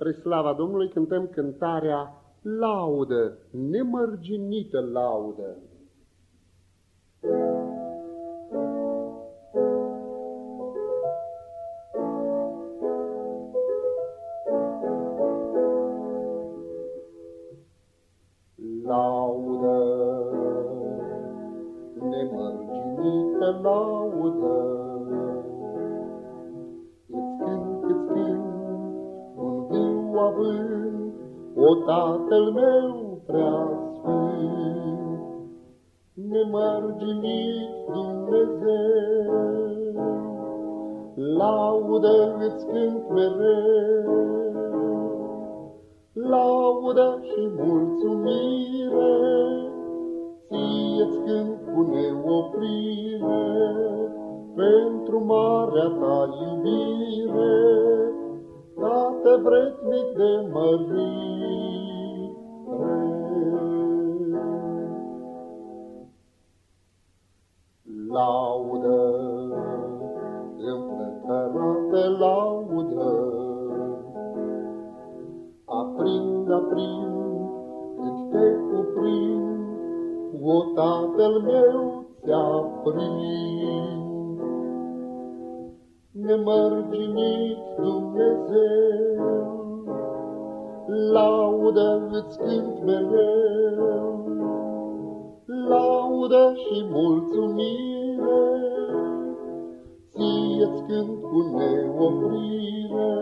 Spre slava Domnului cântăm cântarea Laudă, nemărginită laudă. Laudă, nemărginită laudă, având, o Tatăl meu prea sfânt, nemărginit Dumnezeu, laudă îți cânt mereu, laudă și mulțumire, ție-ți cânt cu neoprire, pentru marea ta iubire, Tată vretnic de mărire. Laudă, împlăcărată laudă, aprind, aprind, cât te cuprind, o Tatăl meu ți-aprind nemărginit Dumnezeu, laudă îți cânt mereu, laudă și mulțumire, ție-ți cânt cu neoprire,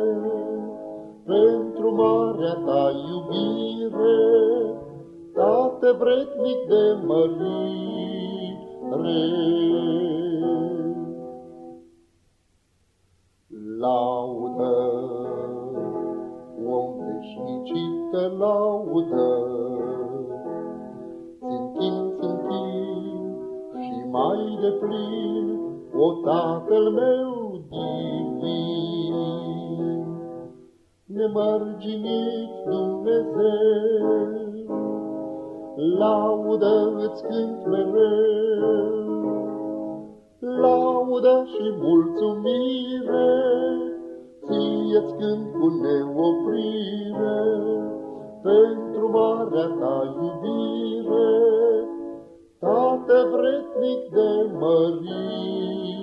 pentru marea ta iubire, Tată vretnic de mărire. Veșnicită laudă. Țintim, țintim și mai deplin, o Tatăl meu divin. Nemărginit Dumnezeu, laudă îți cânt mereu, laudă și mulțumire, ție-ți cânt cu neoprire, pentru marea ta iubire, Tată vretnic de mărire.